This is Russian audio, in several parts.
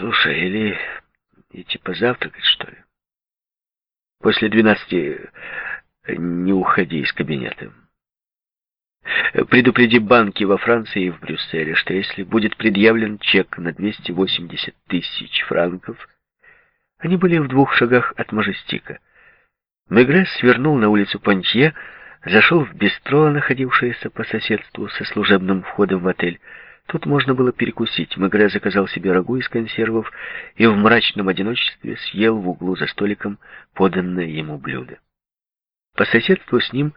Слушай, или идти позавтракать, что ли? После двенадцати не уходи из кабинета. Предупреди банки во Франции и в Брюсселе, что если будет предъявлен чек на 280 тысяч франков, они были в двух шагах от Мажестика. Мегре свернул на улицу Понтье, зашел в бистро, находившееся по соседству со служебным входом в отель. Тут можно было перекусить. Мегре заказал себе рагу из консервов и в мрачном одиночестве съел в углу за столиком поданное ему блюдо. По соседству с ним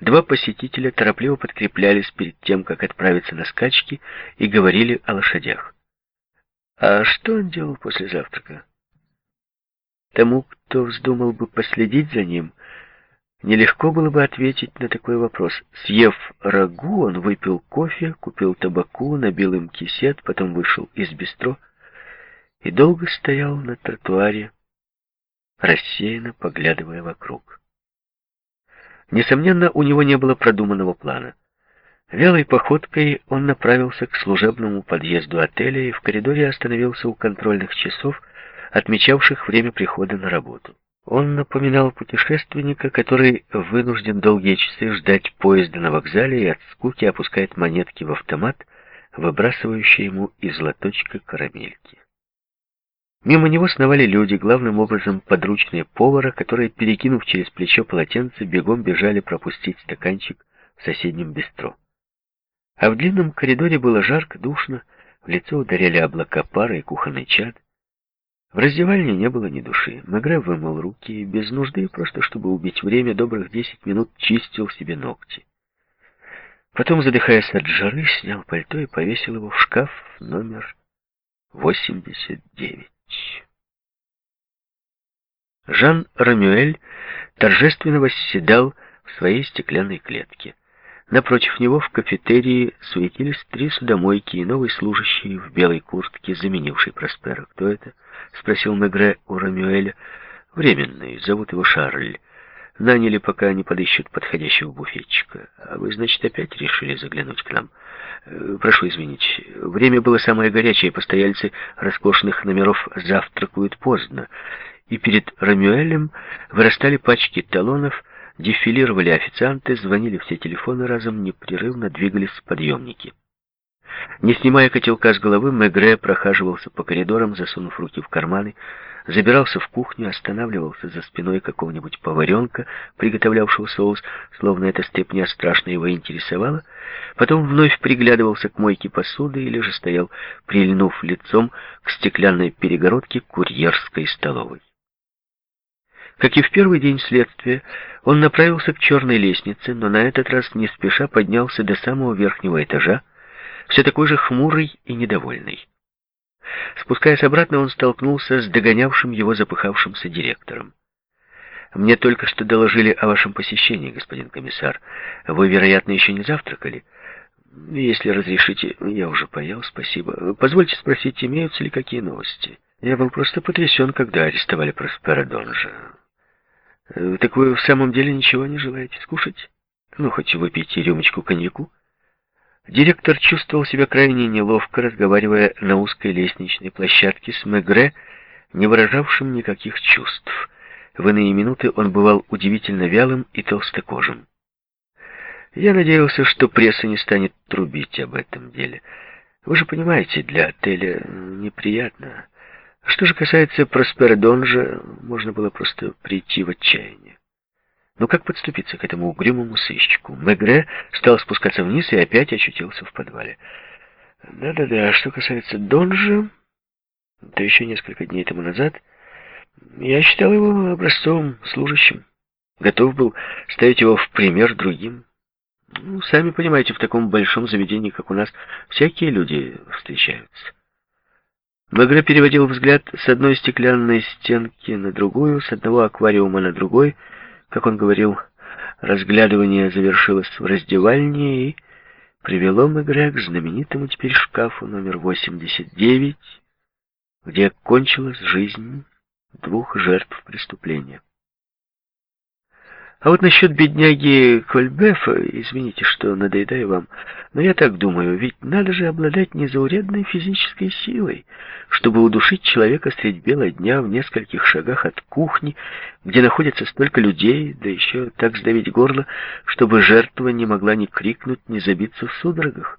два посетителя торопливо подкреплялись перед тем, как отправиться на скачки, и говорили о лошадях. А что он делал после завтрака? Тому, кто вздумал бы последить за ним, нелегко было бы ответить на такой вопрос. Съев рагу, он выпил кофе, купил табаку, набил им кисет, потом вышел из бистро и долго стоял на тротуаре, рассеянно поглядывая вокруг. Несомненно, у него не было продуманного плана. Вялой походкой он направился к служебному подъезду отеля и в коридоре остановился у контрольных часов, отмечавших время прихода на работу. Он напоминал путешественника, который вынужден долгие часы ждать поезда на вокзале и от скуки опускает монетки в автомат, выбрасывающий ему из лоточка карамельки. Мимо него сновали люди, главным образом подручные повара, которые, перекинув через плечо полотенце, бегом бежали пропустить стаканчик в соседнем бистро. А в длинном коридоре было жарко, душно, в лицо ударяли облака пара и кухонный чад. В раздевальне не было ни души. Мегре вымыл руки без нужды, просто чтобы убить время, добрых десять минут чистил себе ногти. Потом, задыхаясь от жары, снял пальто и повесил его в шкаф номер 89. Жан Рамюэль торжественно восседал в своей стеклянной клетке. Напротив него в кафетерии суетились три судомойки и новый служащий в белой куртке, заменивший Проспера. «Кто это?» — спросил Мегре у Рамюэля. «Временный, зовут его Шарль. Наняли, пока не подыщут подходящего буфетчика. А вы, значит, опять решили заглянуть к нам?» Э, прошу извинить, время было самое горячее, постояльцы роскошных номеров завтракают поздно, и перед Рамюэлем вырастали пачки талонов, дефилировали официанты, звонили все телефоны разом, непрерывно двигались подъемники. Не снимая котелка с головы, Мегре прохаживался по коридорам, засунув руки в карманы, забирался в кухню, останавливался за спиной какого-нибудь поваренка, приготовлявшего соус, словно эта стряпня страшно его интересовала, потом вновь приглядывался к мойке посуды или же стоял, прильнув лицом к стеклянной перегородке курьерской столовой. Как и в первый день следствия, он направился к черной лестнице, но на этот раз не спеша поднялся до самого верхнего этажа, все такой же хмурый и недовольный. Спускаясь обратно, он столкнулся с догонявшим его запыхавшимся директором. «Мне только что доложили о вашем посещении, господин комиссар. Вы, вероятно, еще не завтракали?» «Если разрешите, я уже поел, спасибо. Позвольте спросить, имеются ли какие новости?» «Я был просто потрясен, когда арестовали Проспера Донжа. Так вы в самом деле ничего не желаете скушать? Ну, хоть выпейте рюмочку коньяку?» Директор чувствовал себя крайне неловко, разговаривая на узкой лестничной площадке с Мегре, не выражавшим никаких чувств. В иные минуты он бывал удивительно вялым и толстокожим. Я надеялся, что пресса не станет трубить об этом деле. Вы же понимаете, для отеля неприятно. Что же касается Проспера Донжа, можно было просто прийти в отчаяние. Но как подступиться к этому угрюмому сыщику? Мегре стал спускаться вниз и опять очутился в подвале. Да-да-да, а что касается Донжа, то еще несколько дней тому назад я считал его образцовым служащим. Готов был ставить его в пример другим. Ну, сами понимаете, в таком большом заведении, как у нас, всякие люди встречаются. Мегре переводил взгляд с одной стеклянной стенки на другую, с одного аквариума на другой — как он говорил, разглядывание завершилось в раздевальне и привело Мегре к знаменитому теперь шкафу номер 89, где кончилась жизнь двух жертв преступления. А вот насчет бедняги Кольбефа, извините, что надоедаю вам, но я так думаю, ведь надо же обладать незаурядной физической силой, чтобы удушить человека средь бела дня в нескольких шагах от кухни, где находится столько людей, да еще так сдавить горло, чтобы жертва не могла ни крикнуть, ни забиться в судорогах.